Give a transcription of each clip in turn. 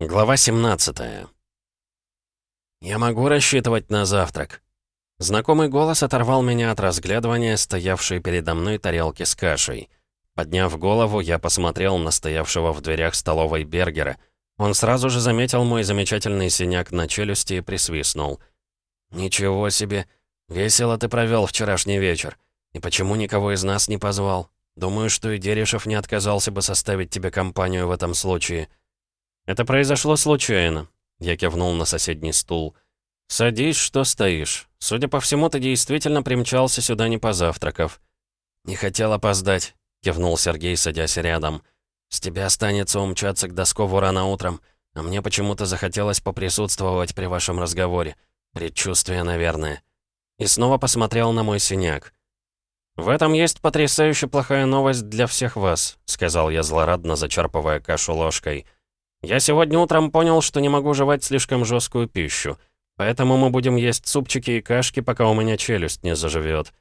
Глава 17 «Я могу рассчитывать на завтрак?» Знакомый голос оторвал меня от разглядывания стоявшей передо мной тарелки с кашей. Подняв голову, я посмотрел на стоявшего в дверях столовой Бергера. Он сразу же заметил мой замечательный синяк на челюсти и присвистнул. «Ничего себе! Весело ты провел вчерашний вечер. И почему никого из нас не позвал? Думаю, что и Дерешев не отказался бы составить тебе компанию в этом случае». «Это произошло случайно», — я кивнул на соседний стул. «Садись, что стоишь. Судя по всему, ты действительно примчался сюда не позавтракав». «Не хотел опоздать», — кивнул Сергей, садясь рядом. «С тебя останется умчаться к Доскову рано утром, а мне почему-то захотелось поприсутствовать при вашем разговоре. Предчувствие, наверное». И снова посмотрел на мой синяк. «В этом есть потрясающе плохая новость для всех вас», — сказал я злорадно, зачерпывая кашу ложкой. «Я я сегодня утром понял, что не могу жевать слишком жесткую пищу. Поэтому мы будем есть супчики и кашки, пока у меня челюсть не заживет.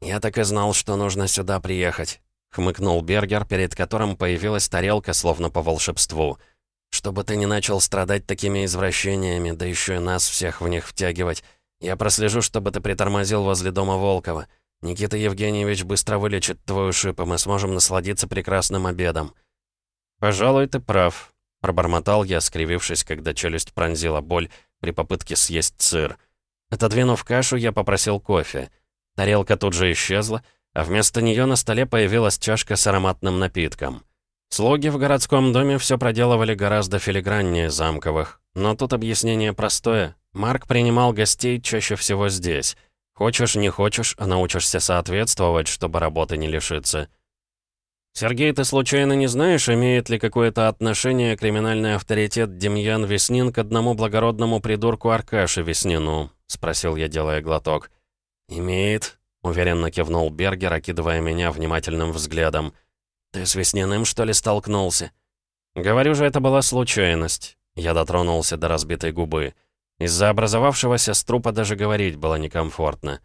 «Я так и знал, что нужно сюда приехать», — хмыкнул Бергер, перед которым появилась тарелка, словно по волшебству. «Чтобы ты не начал страдать такими извращениями, да еще и нас всех в них втягивать. Я прослежу, чтобы ты притормозил возле дома Волкова. Никита Евгеньевич быстро вылечит твою шип, и мы сможем насладиться прекрасным обедом». «Пожалуй, ты прав», Пробормотал я, скривившись, когда челюсть пронзила боль при попытке съесть сыр. Отодвинув кашу, я попросил кофе. Тарелка тут же исчезла, а вместо нее на столе появилась чашка с ароматным напитком. Слуги в городском доме все проделывали гораздо филиграннее замковых. Но тут объяснение простое. Марк принимал гостей чаще всего здесь. Хочешь, не хочешь, а научишься соответствовать, чтобы работы не лишиться. «Сергей, ты случайно не знаешь, имеет ли какое-то отношение криминальный авторитет Демьян Веснин к одному благородному придурку Аркаше Веснину?» — спросил я, делая глоток. «Имеет», — уверенно кивнул Бергер, окидывая меня внимательным взглядом. «Ты с Весниным, что ли, столкнулся?» «Говорю же, это была случайность». Я дотронулся до разбитой губы. Из-за образовавшегося струпа даже говорить было некомфортно.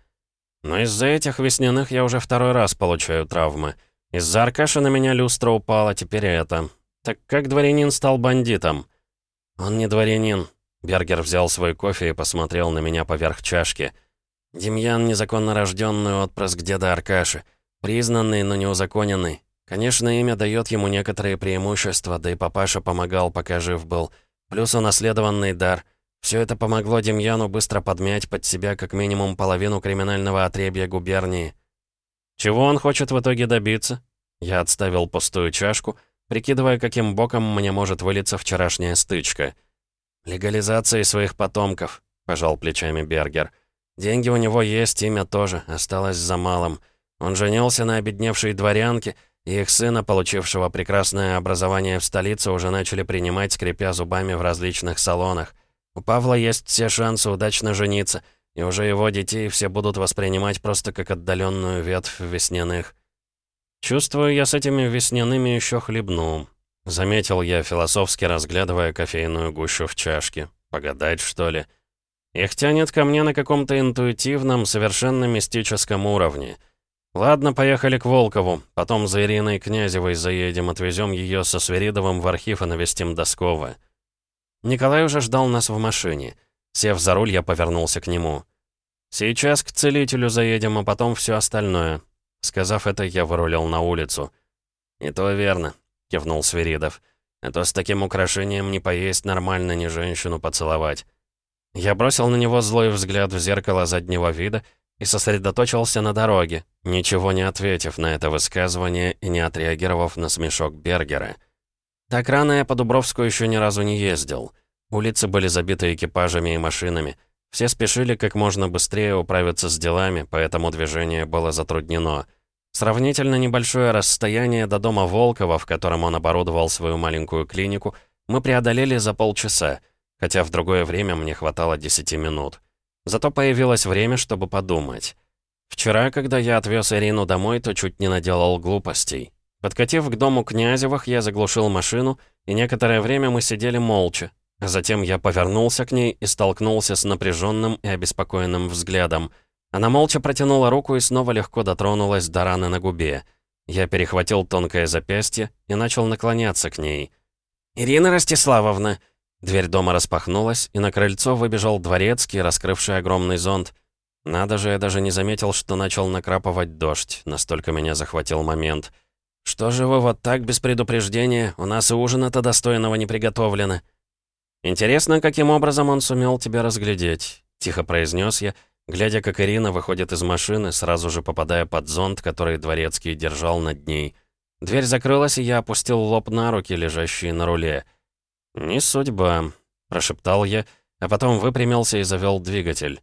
Но из-за этих Весняных я уже второй раз получаю травмы — из-за Аркаши на меня люстра упала, теперь это. Так как дворянин стал бандитом? Он не дворянин. Бергер взял свой кофе и посмотрел на меня поверх чашки. Демьян — незаконно рожденный отпрыск деда Аркаши. Признанный, но неузаконенный. Конечно, имя дает ему некоторые преимущества, да и папаша помогал, пока жив был. Плюс унаследованный дар. Все это помогло Демьяну быстро подмять под себя как минимум половину криминального отребья губернии. Чего он хочет в итоге добиться? Я отставил пустую чашку, прикидывая, каким боком мне может вылиться вчерашняя стычка. «Легализации своих потомков», — пожал плечами Бергер. «Деньги у него есть, имя тоже, осталось за малым. Он женился на обедневшей дворянке, и их сына, получившего прекрасное образование в столице, уже начали принимать, скрипя зубами в различных салонах. У Павла есть все шансы удачно жениться — и уже его детей все будут воспринимать просто как отдаленную ветвь весняных. Чувствую, я с этими весняными еще хлебну. Заметил я, философски разглядывая кофейную гущу в чашке. Погадать, что ли? Их тянет ко мне на каком-то интуитивном, совершенно мистическом уровне. Ладно, поехали к Волкову. Потом за Ириной Князевой заедем, отвезем ее со Сверидовым в архив и навестим Доскова. Николай уже ждал нас в машине. Сев за руль, я повернулся к нему. «Сейчас к целителю заедем, а потом все остальное». Сказав это, я вырулил на улицу. «И то верно», — кивнул Свиридов. «А то с таким украшением не поесть нормально, ни женщину поцеловать». Я бросил на него злой взгляд в зеркало заднего вида и сосредоточился на дороге, ничего не ответив на это высказывание и не отреагировав на смешок Бергера. Так рано я по Дубровску еще ни разу не ездил. Улицы были забиты экипажами и машинами. Все спешили как можно быстрее управиться с делами, поэтому движение было затруднено. Сравнительно небольшое расстояние до дома Волкова, в котором он оборудовал свою маленькую клинику, мы преодолели за полчаса, хотя в другое время мне хватало 10 минут. Зато появилось время, чтобы подумать. Вчера, когда я отвез Ирину домой, то чуть не наделал глупостей. Подкатив к дому Князевых, я заглушил машину, и некоторое время мы сидели молча, Затем я повернулся к ней и столкнулся с напряженным и обеспокоенным взглядом. Она молча протянула руку и снова легко дотронулась до раны на губе. Я перехватил тонкое запястье и начал наклоняться к ней. «Ирина Ростиславовна!» Дверь дома распахнулась, и на крыльцо выбежал дворецкий, раскрывший огромный зонт. Надо же, я даже не заметил, что начал накрапывать дождь, настолько меня захватил момент. «Что же вы вот так, без предупреждения? У нас и ужина-то достойного не приготовлено». «Интересно, каким образом он сумел тебя разглядеть?» — тихо произнес я, глядя, как Ирина выходит из машины, сразу же попадая под зонт, который дворецкий держал над ней. Дверь закрылась, и я опустил лоб на руки, лежащие на руле. «Не судьба», — прошептал я, а потом выпрямился и завел двигатель.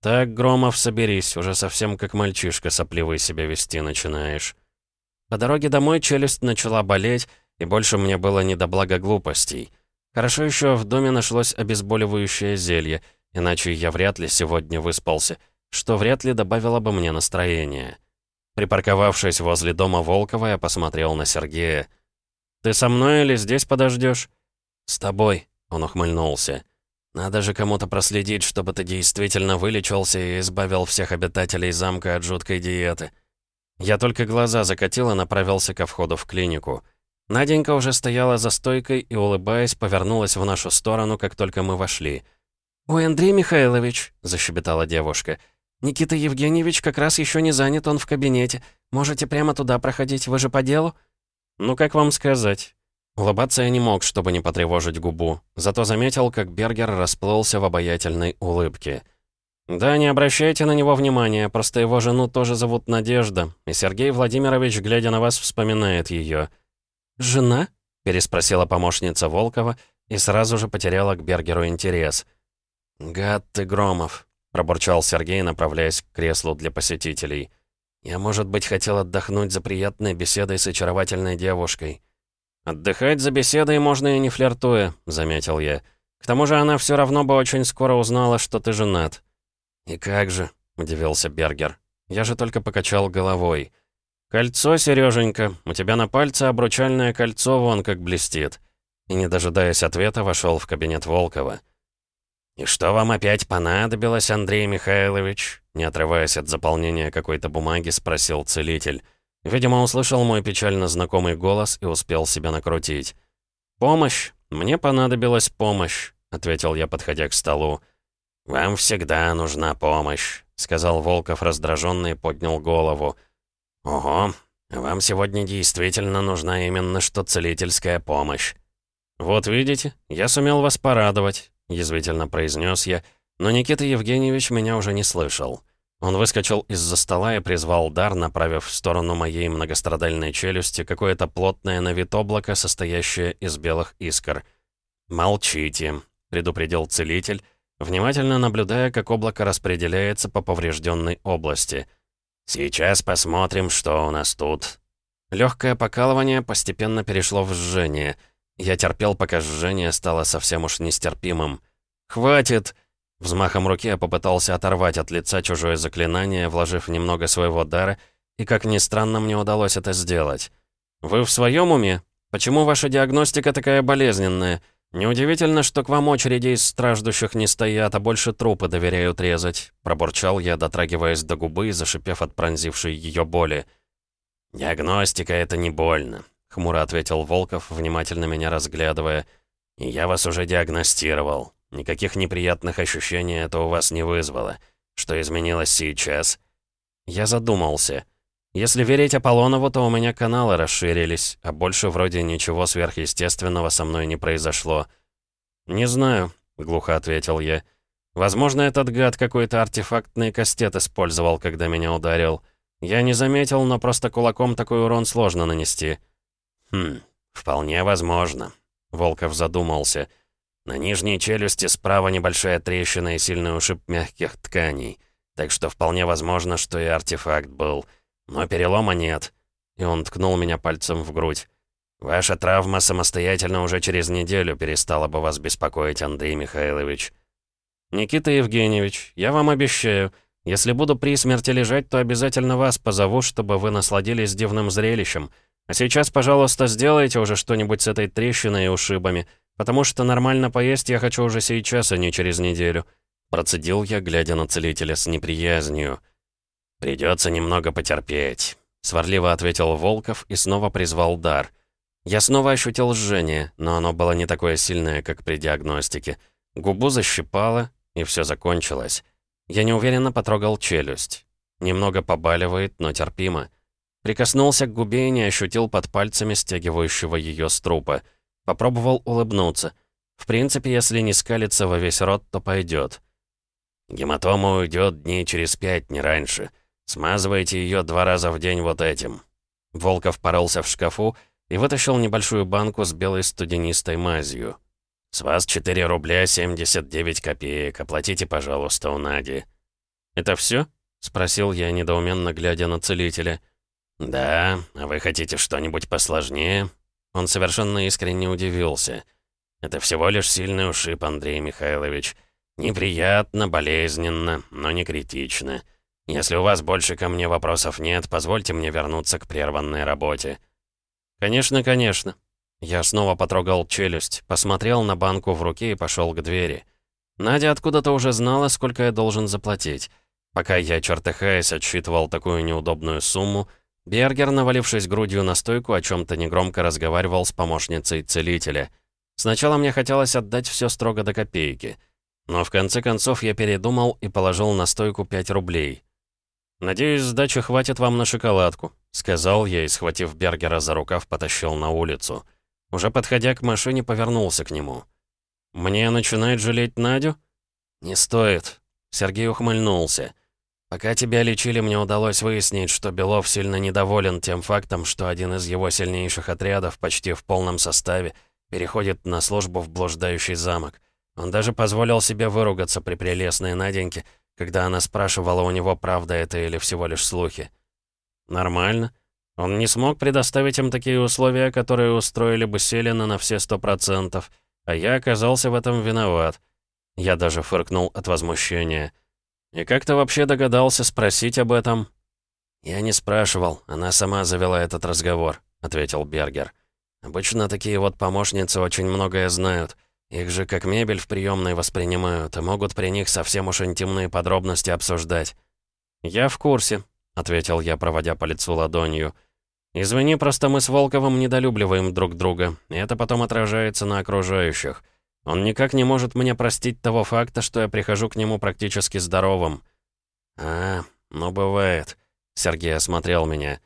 «Так, Громов, соберись, уже совсем как мальчишка сопливый себя вести начинаешь». По дороге домой челюсть начала болеть, и больше мне было не до благоглупостей. Хорошо еще в доме нашлось обезболивающее зелье, иначе я вряд ли сегодня выспался, что вряд ли добавило бы мне настроение. Припарковавшись возле дома Волкова, я посмотрел на Сергея. «Ты со мной или здесь подождешь? «С тобой», — он ухмыльнулся. «Надо же кому-то проследить, чтобы ты действительно вылечился и избавил всех обитателей замка от жуткой диеты». Я только глаза закатил и направился ко входу в клинику. Наденька уже стояла за стойкой и, улыбаясь, повернулась в нашу сторону, как только мы вошли. «Ой, Андрей Михайлович», — защебетала девушка, — «Никита Евгеньевич как раз еще не занят, он в кабинете. Можете прямо туда проходить, вы же по делу?» «Ну, как вам сказать?» Улыбаться я не мог, чтобы не потревожить губу. Зато заметил, как Бергер расплылся в обаятельной улыбке. «Да, не обращайте на него внимания, просто его жену тоже зовут Надежда, и Сергей Владимирович, глядя на вас, вспоминает ее. «Жена?» — переспросила помощница Волкова и сразу же потеряла к Бергеру интерес. «Гад ты, Громов!» пробурчал Сергей, направляясь к креслу для посетителей. «Я, может быть, хотел отдохнуть за приятной беседой с очаровательной девушкой». «Отдыхать за беседой можно и не флиртуя», — заметил я. «К тому же она все равно бы очень скоро узнала, что ты женат». «И как же?» — удивился Бергер. «Я же только покачал головой». «Кольцо, Сереженька, у тебя на пальце обручальное кольцо вон как блестит». И, не дожидаясь ответа, вошел в кабинет Волкова. «И что вам опять понадобилось, Андрей Михайлович?» Не отрываясь от заполнения какой-то бумаги, спросил целитель. Видимо, услышал мой печально знакомый голос и успел себя накрутить. «Помощь? Мне понадобилась помощь», — ответил я, подходя к столу. «Вам всегда нужна помощь», — сказал Волков раздраженно и поднял голову. «Ого, вам сегодня действительно нужна именно что целительская помощь». «Вот видите, я сумел вас порадовать. — язвительно произнес я, но Никита Евгеньевич меня уже не слышал. Он выскочил из-за стола и призвал дар, направив в сторону моей многострадальной челюсти какое-то плотное на вид облако, состоящее из белых искр. «Молчите», — предупредил целитель, внимательно наблюдая, как облако распределяется по поврежденной области. «Сейчас посмотрим, что у нас тут». Легкое покалывание постепенно перешло в жжение — я терпел, пока жжение стало совсем уж нестерпимым. «Хватит!» Взмахом руки я попытался оторвать от лица чужое заклинание, вложив немного своего дара, и, как ни странно, мне удалось это сделать. «Вы в своем уме? Почему ваша диагностика такая болезненная? Неудивительно, что к вам очереди из страждущих не стоят, а больше трупы доверяют резать», пробурчал я, дотрагиваясь до губы и зашипев от пронзившей ее боли. «Диагностика — это не больно хмуро ответил Волков, внимательно меня разглядывая. «Я вас уже диагностировал. Никаких неприятных ощущений это у вас не вызвало. Что изменилось сейчас?» Я задумался. Если верить Аполлонову, то у меня каналы расширились, а больше вроде ничего сверхъестественного со мной не произошло. «Не знаю», — глухо ответил я. «Возможно, этот гад какой-то артефактный кастет использовал, когда меня ударил. Я не заметил, но просто кулаком такой урон сложно нанести». «Хм, вполне возможно», — Волков задумался. «На нижней челюсти справа небольшая трещина и сильный ушиб мягких тканей, так что вполне возможно, что и артефакт был. Но перелома нет». И он ткнул меня пальцем в грудь. «Ваша травма самостоятельно уже через неделю перестала бы вас беспокоить, Андрей Михайлович». «Никита Евгеньевич, я вам обещаю, если буду при смерти лежать, то обязательно вас позову, чтобы вы насладились дивным зрелищем». А сейчас, пожалуйста, сделайте уже что-нибудь с этой трещиной и ушибами, потому что нормально поесть я хочу уже сейчас, а не через неделю». Процедил я, глядя на целителя с неприязнью. «Придется немного потерпеть», — сварливо ответил Волков и снова призвал дар. Я снова ощутил жжение, но оно было не такое сильное, как при диагностике. Губу защипало, и все закончилось. Я неуверенно потрогал челюсть. Немного побаливает, но терпимо. Прикоснулся к губе и не ощутил под пальцами стягивающего ее с трупа. Попробовал улыбнуться. В принципе, если не скалится во весь рот, то пойдет. Гематома уйдет дней через пять, не раньше. Смазывайте ее два раза в день вот этим. Волков порылся в шкафу и вытащил небольшую банку с белой студенистой мазью. «С вас 4 рубля 79 копеек. Оплатите, пожалуйста, у Нади». «Это все? спросил я, недоуменно глядя на целителя. «Да, а вы хотите что-нибудь посложнее?» Он совершенно искренне удивился. «Это всего лишь сильный ушиб, Андрей Михайлович. Неприятно, болезненно, но не критично. Если у вас больше ко мне вопросов нет, позвольте мне вернуться к прерванной работе». «Конечно, конечно». Я снова потрогал челюсть, посмотрел на банку в руке и пошел к двери. Надя откуда-то уже знала, сколько я должен заплатить. Пока я, чертыхаясь, отсчитывал такую неудобную сумму, Бергер, навалившись грудью на стойку, о чем-то негромко разговаривал с помощницей целителя. Сначала мне хотелось отдать все строго до копейки. Но в конце концов я передумал и положил на стойку 5 рублей. «Надеюсь, сдачи хватит вам на шоколадку», — сказал я и, схватив Бергера за рукав, потащил на улицу. Уже подходя к машине, повернулся к нему. «Мне начинает жалеть Надю?» «Не стоит», — Сергей ухмыльнулся. Пока тебя лечили, мне удалось выяснить, что Белов сильно недоволен тем фактом, что один из его сильнейших отрядов почти в полном составе переходит на службу в блуждающий замок. Он даже позволил себе выругаться при прелестной Наденьке, когда она спрашивала у него, правда это или всего лишь слухи. Нормально. Он не смог предоставить им такие условия, которые устроили бы Селина на все сто процентов, а я оказался в этом виноват. Я даже фыркнул от возмущения. «И как ты вообще догадался спросить об этом?» «Я не спрашивал, она сама завела этот разговор», — ответил Бергер. «Обычно такие вот помощницы очень многое знают. Их же как мебель в приемной воспринимают и могут при них совсем уж интимные подробности обсуждать». «Я в курсе», — ответил я, проводя по лицу ладонью. «Извини, просто мы с Волковым недолюбливаем друг друга, и это потом отражается на окружающих». Он никак не может мне простить того факта, что я прихожу к нему практически здоровым. «А, ну бывает», — Сергей осмотрел меня.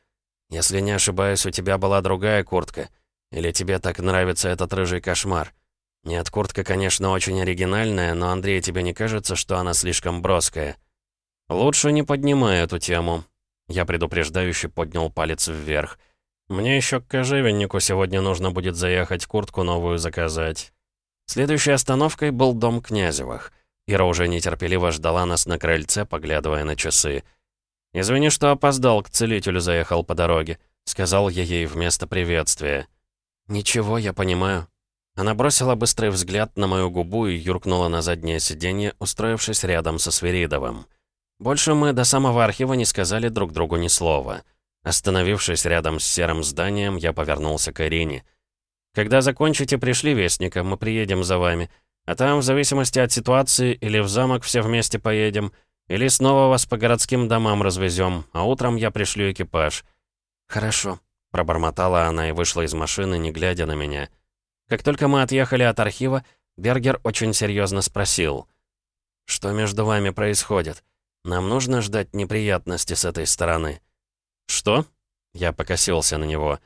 «Если не ошибаюсь, у тебя была другая куртка. Или тебе так нравится этот рыжий кошмар? Нет, куртка, конечно, очень оригинальная, но, Андрей, тебе не кажется, что она слишком броская?» «Лучше не поднимай эту тему». Я предупреждающе поднял палец вверх. «Мне еще к кожевеннику сегодня нужно будет заехать куртку новую заказать». Следующей остановкой был дом Князевых. Ира уже нетерпеливо ждала нас на крыльце, поглядывая на часы. «Извини, что опоздал, к целителю заехал по дороге», — сказал я ей вместо приветствия. «Ничего, я понимаю». Она бросила быстрый взгляд на мою губу и юркнула на заднее сиденье, устроившись рядом со Свиридовым. Больше мы до самого архива не сказали друг другу ни слова. Остановившись рядом с серым зданием, я повернулся к Ирине — когда закончите, пришли вестника, мы приедем за вами. А там, в зависимости от ситуации, или в замок все вместе поедем, или снова вас по городским домам развезем, а утром я пришлю экипаж». «Хорошо», — пробормотала она и вышла из машины, не глядя на меня. Как только мы отъехали от архива, Бергер очень серьезно спросил. «Что между вами происходит? Нам нужно ждать неприятности с этой стороны». «Что?» Я покосился на него.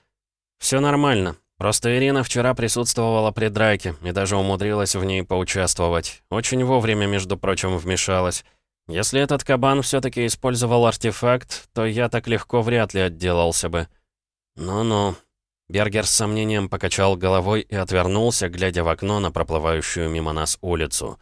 «Все нормально. Просто Ирина вчера присутствовала при драке и даже умудрилась в ней поучаствовать. Очень вовремя, между прочим, вмешалась. Если этот кабан все-таки использовал артефакт, то я так легко вряд ли отделался бы. Ну-ну. Бергер с сомнением покачал головой и отвернулся, глядя в окно на проплывающую мимо нас улицу.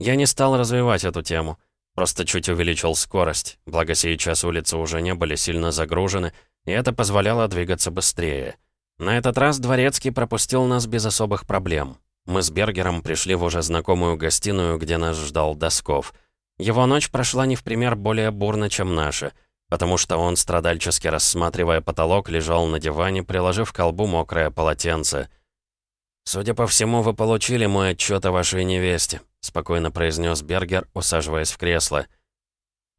Я не стал развивать эту тему. Просто чуть увеличил скорость, благо сейчас улицы уже не были сильно загружены, и это позволяло двигаться быстрее. На этот раз Дворецкий пропустил нас без особых проблем. Мы с Бергером пришли в уже знакомую гостиную, где нас ждал Досков. Его ночь прошла не в пример более бурно, чем наша, потому что он, страдальчески рассматривая потолок, лежал на диване, приложив к колбу мокрое полотенце. «Судя по всему, вы получили мой отчет о вашей невесте», — спокойно произнес Бергер, усаживаясь в кресло.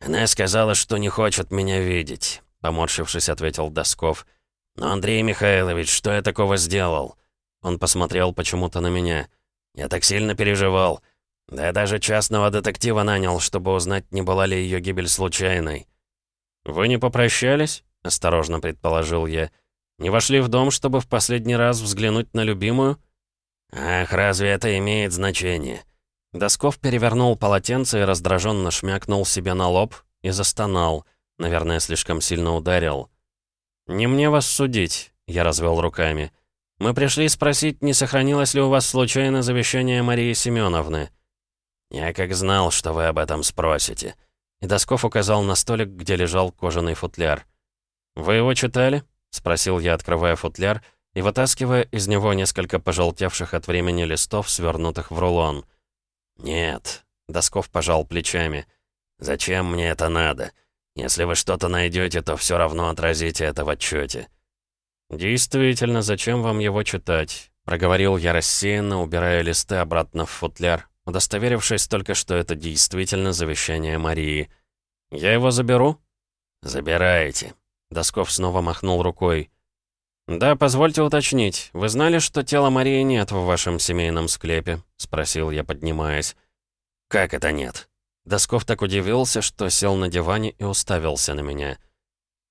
«Она сказала, что не хочет меня видеть», — поморщившись, ответил Досков. «Но, Андрей Михайлович, что я такого сделал?» Он посмотрел почему-то на меня. «Я так сильно переживал. Да я даже частного детектива нанял, чтобы узнать, не была ли ее гибель случайной». «Вы не попрощались?» — осторожно предположил я. «Не вошли в дом, чтобы в последний раз взглянуть на любимую?» «Ах, разве это имеет значение?» Досков перевернул полотенце и раздраженно шмякнул себе на лоб и застонал. Наверное, слишком сильно ударил. «Не мне вас судить», — я развел руками. «Мы пришли спросить, не сохранилось ли у вас случайно завещание Марии Семеновны?» «Я как знал, что вы об этом спросите». И Досков указал на столик, где лежал кожаный футляр. «Вы его читали?» — спросил я, открывая футляр и вытаскивая из него несколько пожелтевших от времени листов, свернутых в рулон. «Нет», — Досков пожал плечами. «Зачем мне это надо? Если вы что-то найдете, то все равно отразите это в отчете. «Действительно, зачем вам его читать?» — проговорил я рассеянно, убирая листы обратно в футляр, удостоверившись только, что это действительно завещание Марии. «Я его заберу?» «Забирайте». Досков снова махнул рукой. «Да, позвольте уточнить. Вы знали, что тела Марии нет в вашем семейном склепе?» — спросил я, поднимаясь. «Как это нет?» Досков так удивился, что сел на диване и уставился на меня.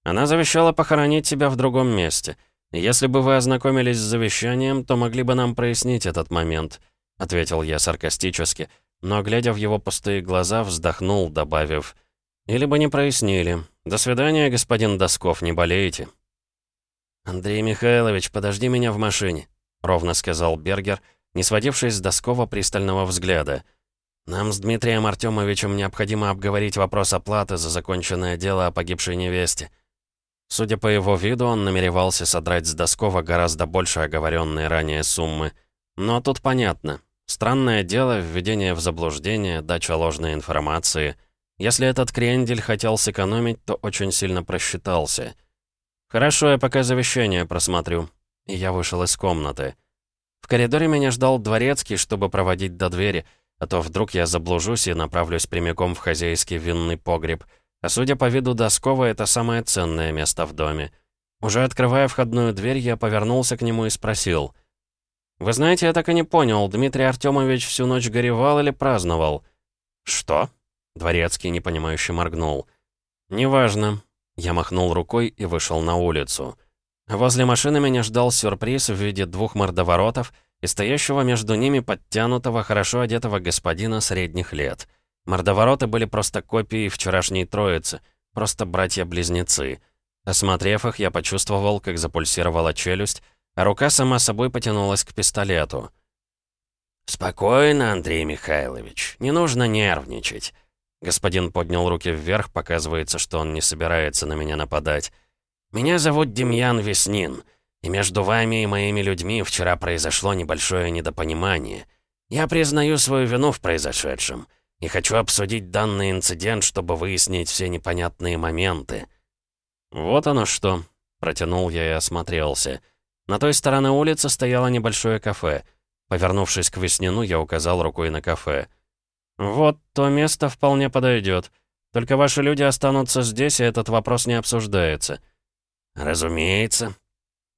Она завещала похоронить себя в другом месте. Если бы вы ознакомились с завещанием, то могли бы нам прояснить этот момент, ответил я саркастически, но, глядя в его пустые глаза, вздохнул, добавив, «Или бы не прояснили. До свидания, господин Досков, не болеете». «Андрей Михайлович, подожди меня в машине», — ровно сказал Бергер, не сводившись с Доскова пристального взгляда. «Нам с Дмитрием Артемовичем необходимо обговорить вопрос оплаты за законченное дело о погибшей невесте». Судя по его виду, он намеревался содрать с Доскова гораздо больше оговоренные ранее суммы. Но тут понятно. Странное дело, введение в заблуждение, дача ложной информации. Если этот крендель хотел сэкономить, то очень сильно просчитался. «Хорошо, я пока завещание просмотрю». И я вышел из комнаты. В коридоре меня ждал дворецкий, чтобы проводить до двери — а то вдруг я заблужусь и направлюсь прямиком в хозяйский винный погреб. А судя по виду Доскова, это самое ценное место в доме. Уже открывая входную дверь, я повернулся к нему и спросил. «Вы знаете, я так и не понял, Дмитрий Артемович всю ночь горевал или праздновал?» «Что?» Дворецкий непонимающе моргнул. «Неважно». Я махнул рукой и вышел на улицу. Возле машины меня ждал сюрприз в виде двух мордоворотов и стоящего между ними подтянутого, хорошо одетого господина средних лет. Мордовороты были просто копией вчерашней троицы, просто братья-близнецы. Осмотрев их, я почувствовал, как запульсировала челюсть, рука сама собой потянулась к пистолету. «Спокойно, Андрей Михайлович, не нужно нервничать». Господин поднял руки вверх, показывается, что он не собирается на меня нападать. «Меня зовут Демьян Веснин. И между вами и моими людьми вчера произошло небольшое недопонимание. Я признаю свою вину в произошедшем и хочу обсудить данный инцидент, чтобы выяснить все непонятные моменты». «Вот оно что», — протянул я и осмотрелся. На той стороне улицы стояло небольшое кафе. Повернувшись к Веснину, я указал рукой на кафе. «Вот то место вполне подойдет. Только ваши люди останутся здесь, и этот вопрос не обсуждается». «Разумеется»,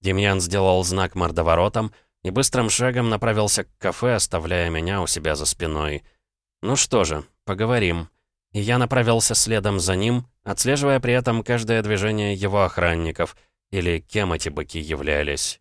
Демьян сделал знак мордоворотом и быстрым шагом направился к кафе, оставляя меня у себя за спиной. Ну что же, поговорим. И я направился следом за ним, отслеживая при этом каждое движение его охранников, или кем эти быки являлись.